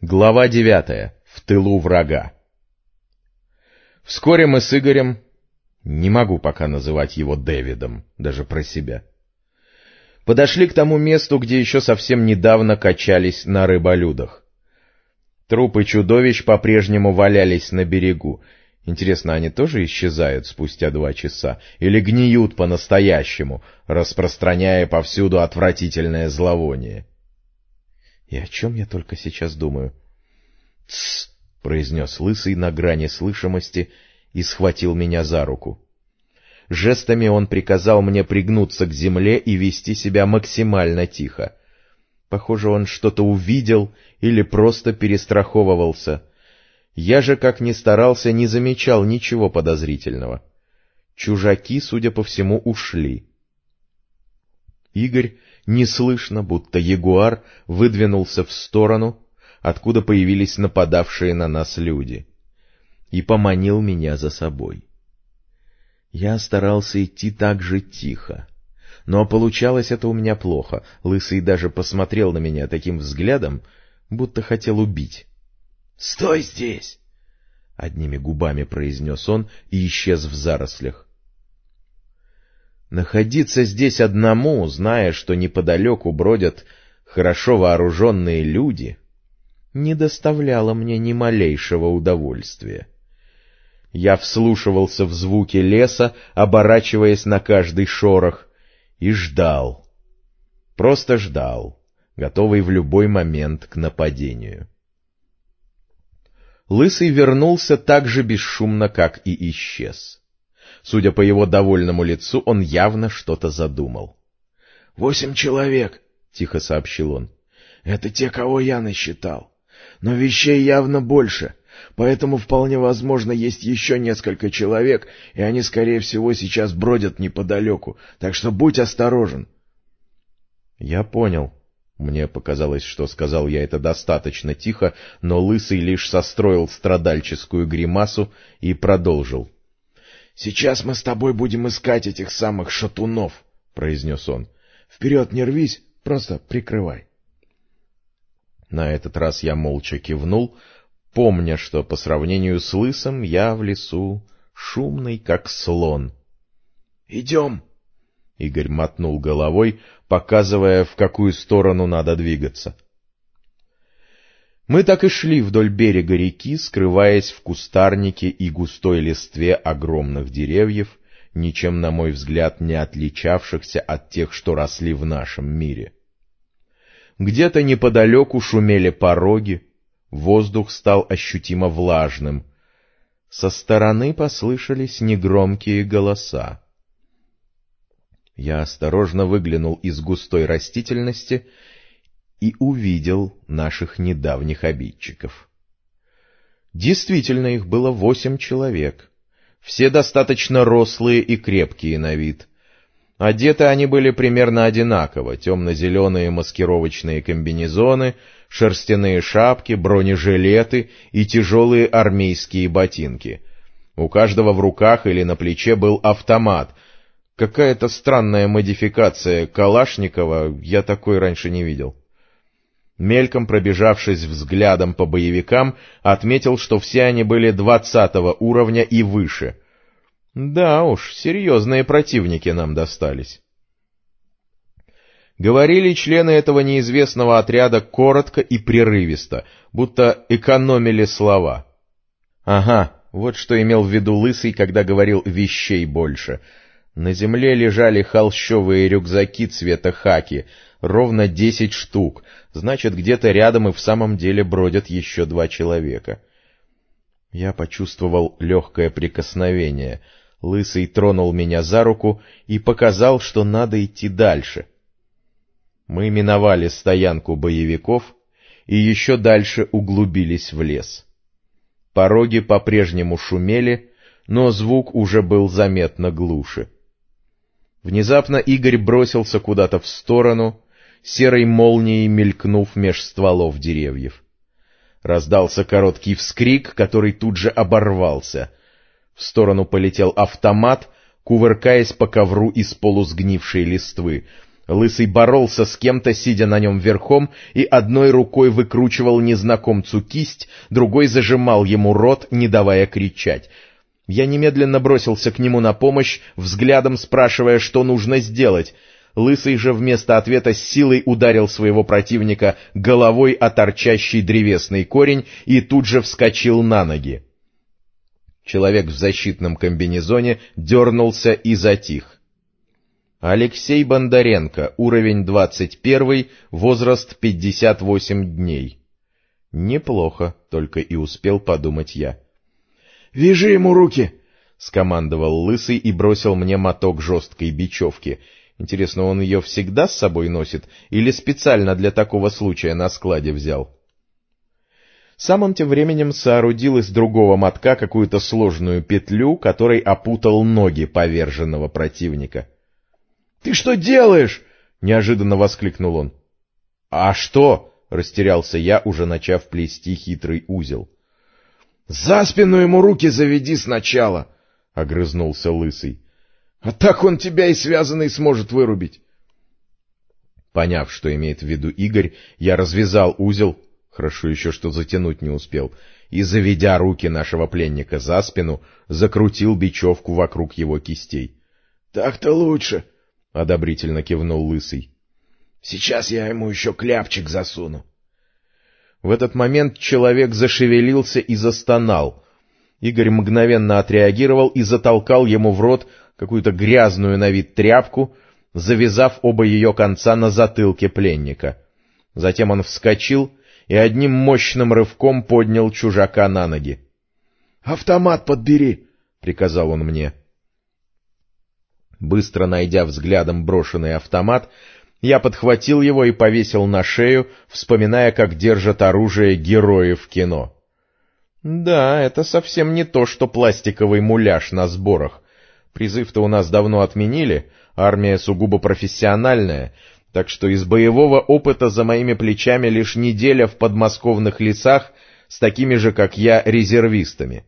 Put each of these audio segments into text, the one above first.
Глава девятая. В тылу врага. Вскоре мы с Игорем, не могу пока называть его Дэвидом, даже про себя, подошли к тому месту, где еще совсем недавно качались на рыболюдах. Трупы чудовищ по-прежнему валялись на берегу. Интересно, они тоже исчезают спустя два часа или гниют по-настоящему, распространяя повсюду отвратительное зловоние? И о чем я только сейчас думаю? — Тссс! — произнес лысый на грани слышимости и схватил меня за руку. Жестами он приказал мне пригнуться к земле и вести себя максимально тихо. Похоже, он что-то увидел или просто перестраховывался. Я же, как ни старался, не замечал ничего подозрительного. Чужаки, судя по всему, ушли. Игорь неслышно, будто ягуар, выдвинулся в сторону, откуда появились нападавшие на нас люди, и поманил меня за собой. Я старался идти так же тихо, но получалось это у меня плохо. Лысый даже посмотрел на меня таким взглядом, будто хотел убить. — Стой здесь! — одними губами произнес он и исчез в зарослях. Находиться здесь одному, зная, что неподалеку бродят хорошо вооруженные люди, не доставляло мне ни малейшего удовольствия. Я вслушивался в звуки леса, оборачиваясь на каждый шорох, и ждал. Просто ждал, готовый в любой момент к нападению. Лысый вернулся так же бесшумно, как и исчез. Судя по его довольному лицу, он явно что-то задумал. — Восемь человек, — тихо сообщил он. — Это те, кого я насчитал. Но вещей явно больше, поэтому вполне возможно есть еще несколько человек, и они, скорее всего, сейчас бродят неподалеку, так что будь осторожен. — Я понял. Мне показалось, что сказал я это достаточно тихо, но Лысый лишь состроил страдальческую гримасу и продолжил. — Сейчас мы с тобой будем искать этих самых шатунов, — произнес он. — Вперед не рвись, просто прикрывай. На этот раз я молча кивнул, помня, что по сравнению с лысым я в лесу шумный, как слон. — Идем! — Игорь мотнул головой, показывая, в какую сторону надо двигаться. — мы так и шли вдоль берега реки, скрываясь в кустарнике и густой листве огромных деревьев, ничем, на мой взгляд, не отличавшихся от тех, что росли в нашем мире. Где-то неподалеку шумели пороги, воздух стал ощутимо влажным. Со стороны послышались негромкие голоса. Я осторожно выглянул из густой растительности и увидел наших недавних обидчиков. Действительно, их было восемь человек. Все достаточно рослые и крепкие на вид. Одеты они были примерно одинаково, темно-зеленые маскировочные комбинезоны, шерстяные шапки, бронежилеты и тяжелые армейские ботинки. У каждого в руках или на плече был автомат. Какая-то странная модификация Калашникова, я такой раньше не видел. Мельком пробежавшись взглядом по боевикам, отметил, что все они были двадцатого уровня и выше. Да уж, серьезные противники нам достались. Говорили члены этого неизвестного отряда коротко и прерывисто, будто экономили слова. Ага, вот что имел в виду Лысый, когда говорил «вещей больше». На земле лежали холщовые рюкзаки цвета хаки — ровно десять штук, значит, где-то рядом и в самом деле бродят еще два человека. Я почувствовал легкое прикосновение. Лысый тронул меня за руку и показал, что надо идти дальше. Мы миновали стоянку боевиков и еще дальше углубились в лес. Пороги по-прежнему шумели, но звук уже был заметно глуше. Внезапно Игорь бросился куда-то в сторону, серой молнией мелькнув меж стволов деревьев. Раздался короткий вскрик, который тут же оборвался. В сторону полетел автомат, кувыркаясь по ковру из полусгнившей листвы. Лысый боролся с кем-то, сидя на нем верхом, и одной рукой выкручивал незнакомцу кисть, другой зажимал ему рот, не давая кричать. Я немедленно бросился к нему на помощь, взглядом спрашивая, что нужно сделать. Лысый же вместо ответа с силой ударил своего противника головой о торчащий древесный корень и тут же вскочил на ноги. Человек в защитном комбинезоне дернулся и затих. Алексей Бондаренко, уровень 21, возраст 58 дней. Неплохо, только и успел подумать я. — Вяжи ему руки! — скомандовал Лысый и бросил мне моток жесткой бечевки. Интересно, он ее всегда с собой носит или специально для такого случая на складе взял? — сам он тем временем соорудил из другого мотка какую-то сложную петлю, которой опутал ноги поверженного противника. — Ты что делаешь? — неожиданно воскликнул он. — А что? — растерялся я, уже начав плести хитрый узел. — За спину ему руки заведи сначала! — огрызнулся Лысый. — А так он тебя и связанный сможет вырубить. Поняв, что имеет в виду Игорь, я развязал узел, хорошо еще что затянуть не успел, и, заведя руки нашего пленника за спину, закрутил бечевку вокруг его кистей. — Так-то лучше, — одобрительно кивнул Лысый. — Сейчас я ему еще кляпчик засуну. В этот момент человек зашевелился и застонал. Игорь мгновенно отреагировал и затолкал ему в рот какую-то грязную на вид тряпку, завязав оба ее конца на затылке пленника. Затем он вскочил и одним мощным рывком поднял чужака на ноги. — Автомат подбери! — приказал он мне. Быстро найдя взглядом брошенный автомат, я подхватил его и повесил на шею, вспоминая, как держат оружие герои в кино. Да, это совсем не то, что пластиковый муляж на сборах. Призыв-то у нас давно отменили, армия сугубо профессиональная, так что из боевого опыта за моими плечами лишь неделя в подмосковных лесах с такими же, как я, резервистами.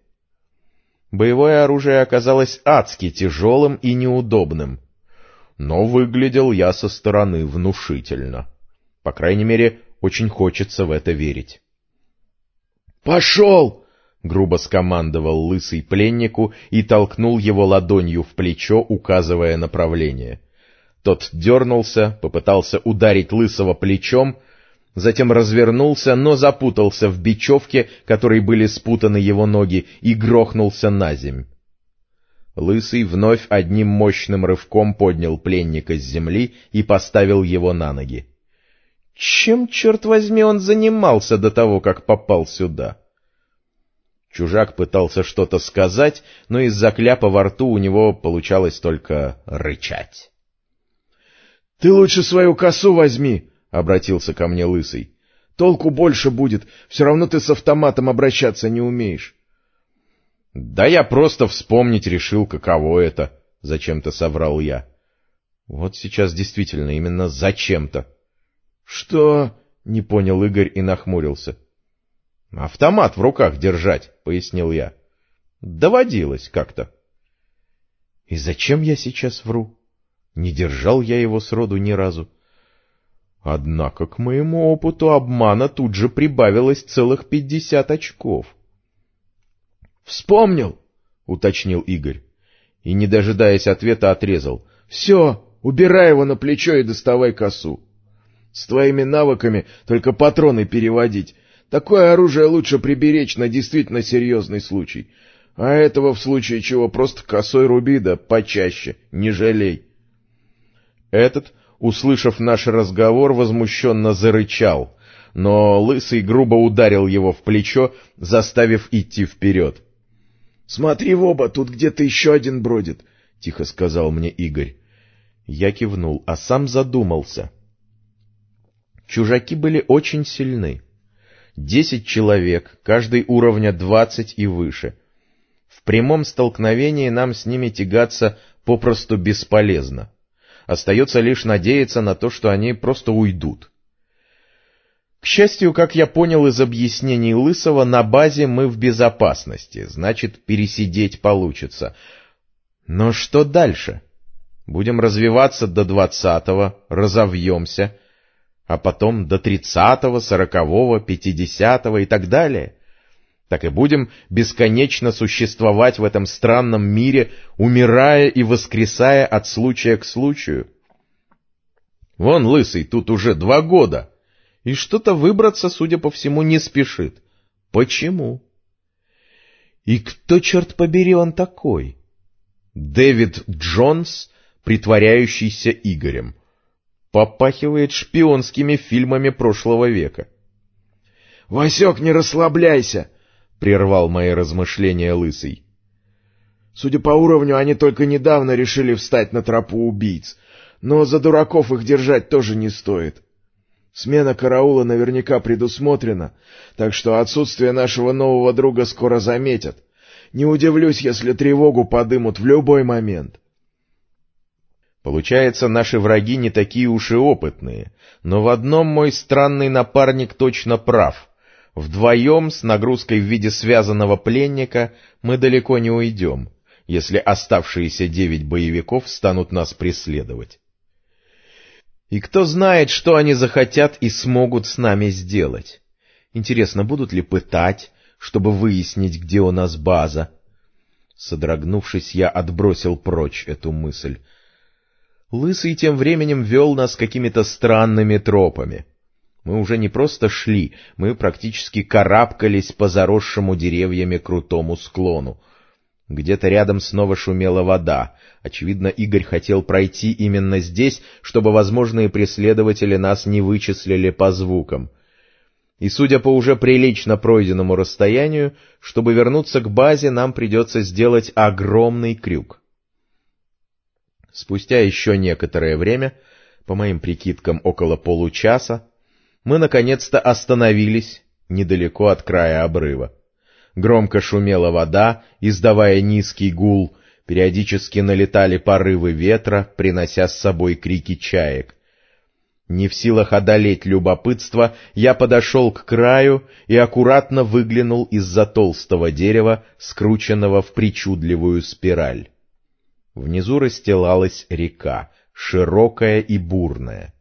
Боевое оружие оказалось адски тяжелым и неудобным, но выглядел я со стороны внушительно. По крайней мере, очень хочется в это верить. «Пошел!» — грубо скомандовал лысый пленнику и толкнул его ладонью в плечо, указывая направление — тот дернулся, попытался ударить Лысого плечом, затем развернулся, но запутался в бечевке, которой были спутаны его ноги, и грохнулся на земь. Лысый вновь одним мощным рывком поднял пленника с земли и поставил его на ноги. Чем, черт возьми, он занимался до того, как попал сюда? Чужак пытался что-то сказать, но из-за кляпа во рту у него получалось только рычать. — Ты лучше свою косу возьми, — обратился ко мне Лысый. — Толку больше будет, все равно ты с автоматом обращаться не умеешь. — Да я просто вспомнить решил, каково это, — зачем-то соврал я. Вот сейчас действительно именно зачем-то. — Что? — не понял Игорь и нахмурился. — Автомат в руках держать, — пояснил я. — Доводилось как-то. — И зачем я сейчас вру? Не держал я его сроду ни разу. Однако к моему опыту обмана тут же прибавилось целых пятьдесят очков. — Вспомнил! — уточнил Игорь. И, не дожидаясь ответа, отрезал. — Все, убирай его на плечо и доставай косу. С твоими навыками только патроны переводить. Такое оружие лучше приберечь на действительно серьезный случай. А этого в случае чего просто косой руби, да почаще, не жалей. Этот, услышав наш разговор, возмущенно зарычал, но Лысый грубо ударил его в плечо, заставив идти вперед. — Смотри в оба, тут где-то еще один бродит, — тихо сказал мне Игорь. Я кивнул, а сам задумался. Чужаки были очень сильны. Десять человек, каждый уровня двадцать и выше. В прямом столкновении нам с ними тягаться попросту бесполезно. Остается лишь надеяться на то, что они просто уйдут. К счастью, как я понял из объяснений Лысого, на базе мы в безопасности, значит, пересидеть получится. Но что дальше? Будем развиваться до двадцатого, разовьемся, а потом до тридцатого, сорокового, пятидесятого и так далее. Так и будем бесконечно существовать в этом странном мире, умирая и воскресая от случая к случаю. Вон, лысый, тут уже два года, и что-то выбраться, судя по всему, не спешит. Почему? И кто, черт побери, он такой? Дэвид Джонс, притворяющийся Игорем. Попахивает шпионскими фильмами прошлого века. — Васек, не расслабляйся! — прервал мои размышления Лысый. — Судя по уровню, они только недавно решили встать на тропу убийц, но за дураков их держать тоже не стоит. Смена караула наверняка предусмотрена, так что отсутствие нашего нового друга скоро заметят. Не удивлюсь, если тревогу подымут в любой момент. Получается, наши враги не такие уж и опытные, но в одном мой странный напарник точно прав. Вдвоем с нагрузкой в виде связанного пленника мы далеко не уйдем, если оставшиеся девять боевиков станут нас преследовать. И кто знает, что они захотят и смогут с нами сделать. Интересно, будут ли пытать, чтобы выяснить, где у нас база? Содрогнувшись, я отбросил прочь эту мысль — Лысый тем временем вел нас какими-то странными тропами. Мы уже не просто шли, мы практически карабкались по заросшему деревьями крутому склону. Где-то рядом снова шумела вода. Очевидно, Игорь хотел пройти именно здесь, чтобы возможные преследователи нас не вычислили по звукам. И, судя по уже прилично пройденному расстоянию, чтобы вернуться к базе, нам придется сделать огромный крюк. Спустя еще некоторое время, по моим прикидкам около получаса, мы наконец-то остановились недалеко от края обрыва. Громко шумела вода, издавая низкий гул, периодически налетали порывы ветра, принося с собой крики чаек. Не в силах одолеть любопытство, я подошел к краю и аккуратно выглянул из-за толстого дерева, скрученного в причудливую спираль. Внизу расстилалась река, широкая и бурная.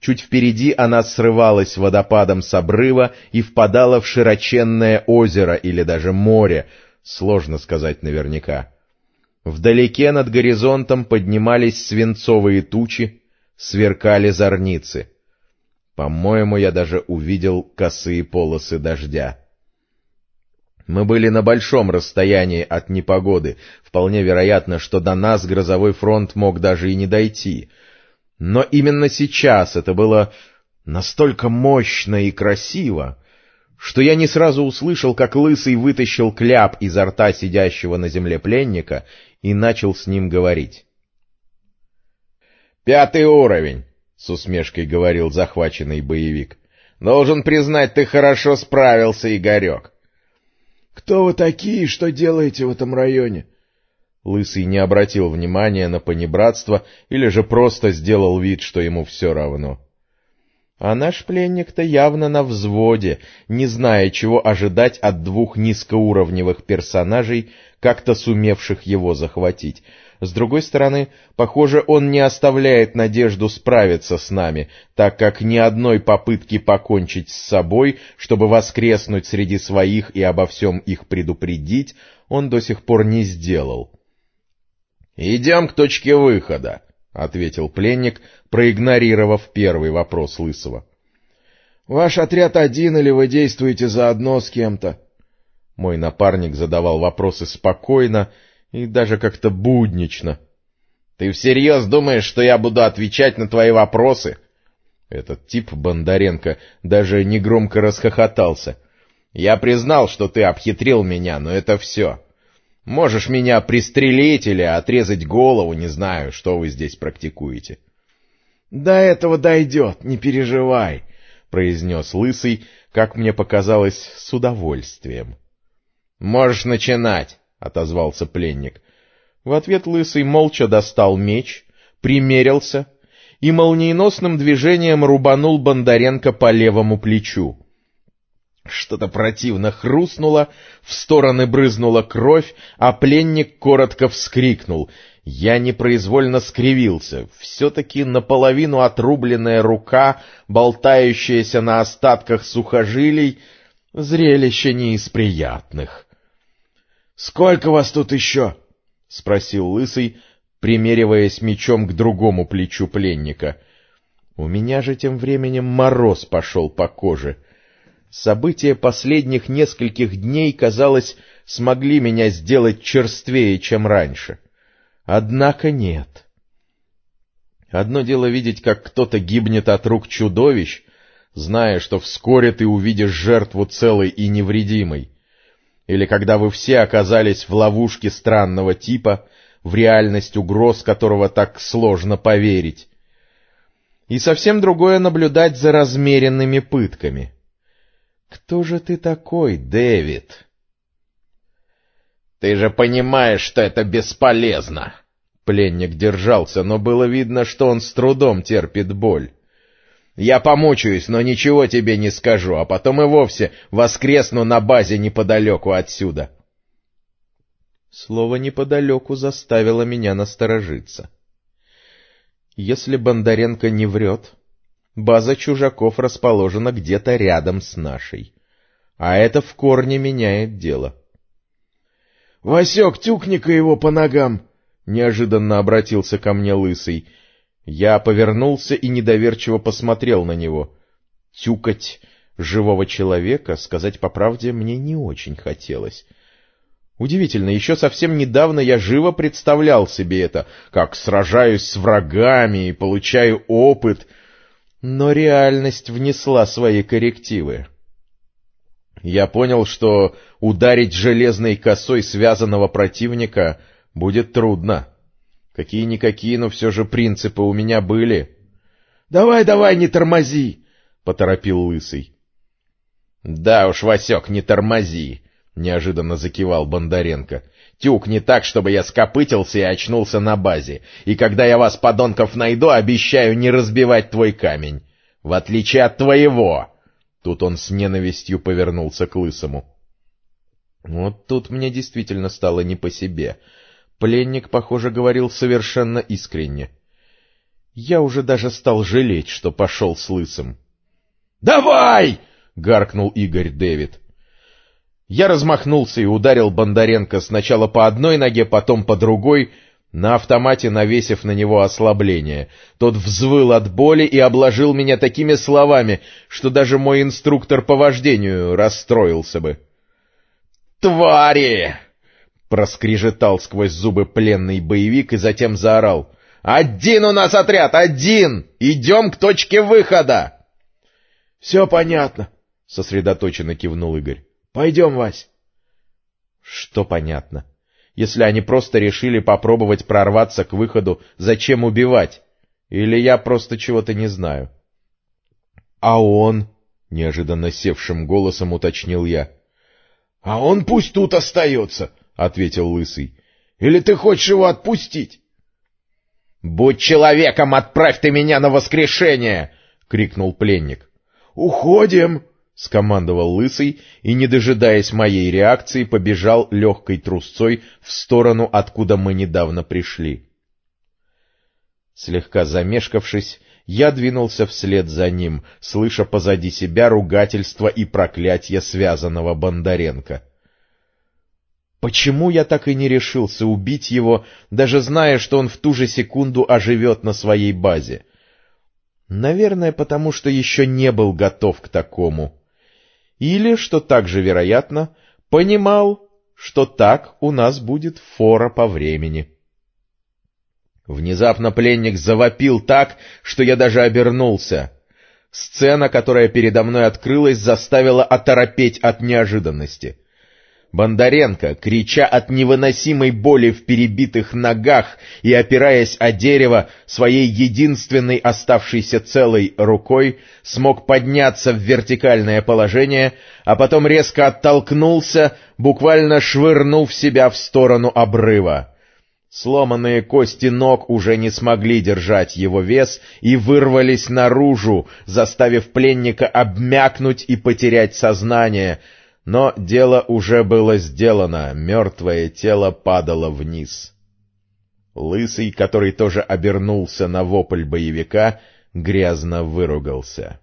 Чуть впереди она срывалась водопадом с обрыва и впадала в широченное озеро или даже море, сложно сказать наверняка. Вдалеке над горизонтом поднимались свинцовые тучи, сверкали зорницы. По-моему, я даже увидел косые полосы дождя. Мы были на большом расстоянии от непогоды, вполне вероятно, что до нас грозовой фронт мог даже и не дойти. Но именно сейчас это было настолько мощно и красиво, что я не сразу услышал, как Лысый вытащил кляп изо рта сидящего на земле пленника и начал с ним говорить. «Пятый уровень», — с усмешкой говорил захваченный боевик. «Должен признать, ты хорошо справился, Игорек. Кто вы такие и что делаете в этом районе? Лысый не обратил внимания на понебратство или же просто сделал вид, что ему все равно. А наш пленник-то явно на взводе, не зная, чего ожидать от двух низкоуровневых персонажей, как-то сумевших его захватить. С другой стороны, похоже, он не оставляет надежду справиться с нами, так как ни одной попытки покончить с собой, чтобы воскреснуть среди своих и обо всем их предупредить, он до сих пор не сделал. «Идем к точке выхода», — ответил пленник, проигнорировав первый вопрос Лысого. «Ваш отряд один или вы действуете заодно с кем-то?» Мой напарник задавал вопросы спокойно, и даже как-то буднично. — Ты всерьез думаешь, что я буду отвечать на твои вопросы? Этот тип Бондаренко даже негромко расхохотался. — Я признал, что ты обхитрил меня, но это все. Можешь меня пристрелить или отрезать голову, не знаю, что вы здесь практикуете. — До этого дойдет, не переживай, — произнес Лысый, как мне показалось, с удовольствием. — Можешь начинать. — отозвался пленник. В ответ Лысый молча достал меч, примерился и молниеносным движением рубанул Бондаренко по левому плечу. Что-то противно хрустнуло, в стороны брызнула кровь, а пленник коротко вскрикнул. Я непроизвольно скривился. Все-таки наполовину отрубленная рука, болтающаяся на остатках сухожилий, зрелище не из приятных. — Сколько вас тут еще? — спросил Лысый, примериваясь мечом к другому плечу пленника. У меня же тем временем мороз пошел по коже. События последних нескольких дней, казалось, смогли меня сделать черствее, чем раньше. Однако нет. Одно дело видеть, как кто-то гибнет от рук чудовищ, зная, что вскоре ты увидишь жертву целой и невредимой. Или когда вы все оказались в ловушке странного типа, в реальность угроз которого так сложно поверить. И совсем другое наблюдать за размеренными пытками. Кто же ты такой, Дэвид? Ты же понимаешь, что это бесполезно. Пленник держался, но было видно, что он с трудом терпит боль. Я помучаюсь, но ничего тебе не скажу, а потом и вовсе воскресну на базе неподалеку отсюда. Слово «неподалеку» заставило меня насторожиться. Если Бондаренко не врет, база чужаков расположена где-то рядом с нашей. А это в корне меняет дело. — Васек, тюкни-ка его по ногам! — неожиданно обратился ко мне Лысый. Я повернулся и недоверчиво посмотрел на него. Тюкать живого человека, сказать по правде, мне не очень хотелось. Удивительно, еще совсем недавно я живо представлял себе это, как сражаюсь с врагами и получаю опыт, но реальность внесла свои коррективы. Я понял, что ударить железной косой связанного противника будет трудно. Какие-никакие, но все же принципы у меня были. — Давай, давай, не тормози! — поторопил Лысый. — Да уж, Васек, не тормози! — неожиданно закивал Бондаренко. — Тюк не так, чтобы я скопытился и очнулся на базе. И когда я вас, подонков, найду, обещаю не разбивать твой камень. В отличие от твоего! Тут он с ненавистью повернулся к Лысому. Вот тут мне действительно стало не по себе. Пленник, похоже, говорил совершенно искренне. Я уже даже стал жалеть, что пошел с Лысым. — Давай! — гаркнул Игорь Дэвид. Я размахнулся и ударил Бондаренко сначала по одной ноге, потом по другой, на автомате навесив на него ослабление. Тот взвыл от боли и обложил меня такими словами, что даже мой инструктор по вождению расстроился бы. «Твари!» — проскрежетал сквозь зубы пленный боевик и затем заорал. «Один у нас отряд! Один! Идем к точке выхода!» «Все понятно», — сосредоточенно кивнул Игорь. Пойдем, Вась. Что понятно? Если они просто решили попробовать прорваться к выходу, зачем убивать? Или я просто чего-то не знаю? — А он? — неожиданно севшим голосом уточнил я. — А он пусть тут остается, — ответил Лысый. — Или ты хочешь его отпустить? — Будь человеком, отправь ты меня на воскрешение! — крикнул пленник. — Уходим! — скомандовал Лысый и, не дожидаясь моей реакции, побежал легкой трусцой в сторону, откуда мы недавно пришли. Слегка замешкавшись, я двинулся вслед за ним, слыша позади себя ругательства и проклятия связанного Бондаренко. Почему я так и не решился убить его, даже зная, что он в ту же секунду оживет на своей базе? Наверное, потому что еще не был готов к такому или, что также вероятно, понимал, что так у нас будет фора по времени. Внезапно пленник завопил так, что я даже обернулся. Сцена, которая передо мной открылась, заставила оторопеть от неожиданности. Бондаренко, крича от невыносимой боли в перебитых ногах и опираясь о дерево, своей единственной оставшейся целой рукой смог подняться в вертикальное положение, а потом резко оттолкнулся, буквально швырнув себя в сторону обрыва. Сломанные кости ног уже не смогли держать его вес и вырвались наружу, заставив пленника обмякнуть и потерять сознание. Но дело уже было сделано, мертвое тело падало вниз. Лысый, который тоже обернулся на вопль боевика, грязно выругался.